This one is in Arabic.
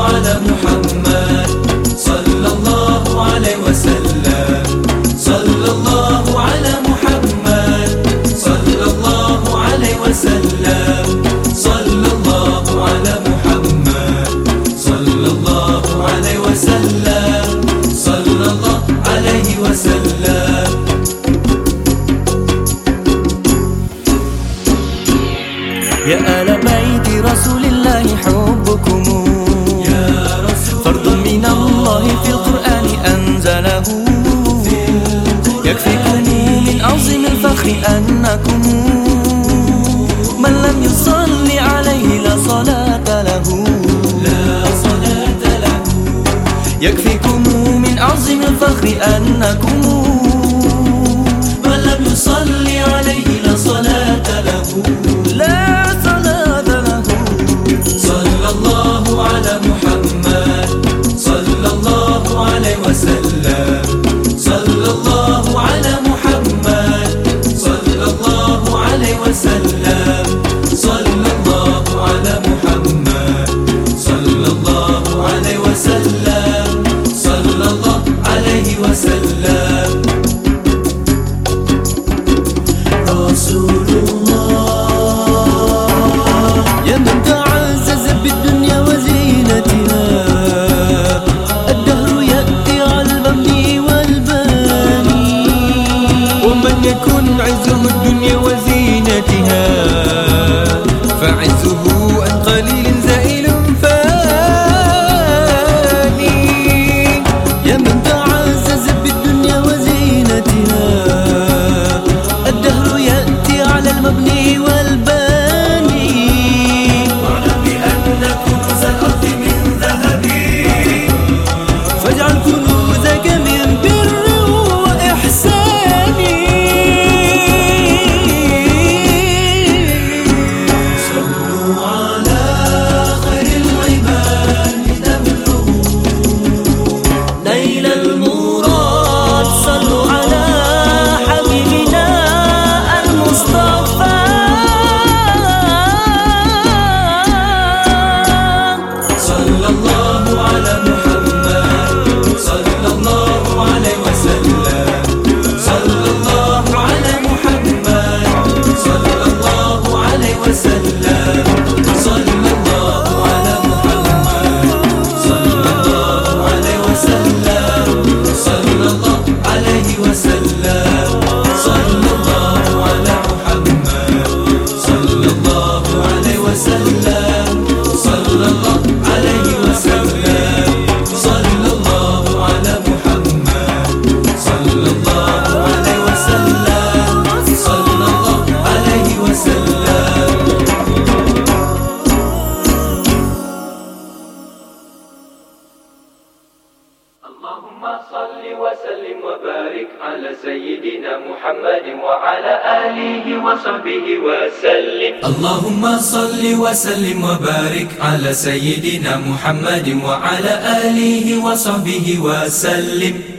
على محمد صلى الله عليه وسلم. صلى الله على محمد صلى الله عليه وسلم. صلى الله على محمد صلى الله عليه وسلم. صلى الله عليه وسلم. يا آل بيت رسول الله حبكم. فرض من الله في القرآن أنزله. يكفيكم من عظيم الفخر أنكم. من لم يصلي عليه لا صلاة له. يكفيكم من عظيم الفخر أنكم. اللهم صل وسلم وبارك على سيدنا محمد وعلى آله وصحبه وسلم. اللهم صل وسلم وبارك على سيدنا محمد وعلى آله وصحبه وسلم.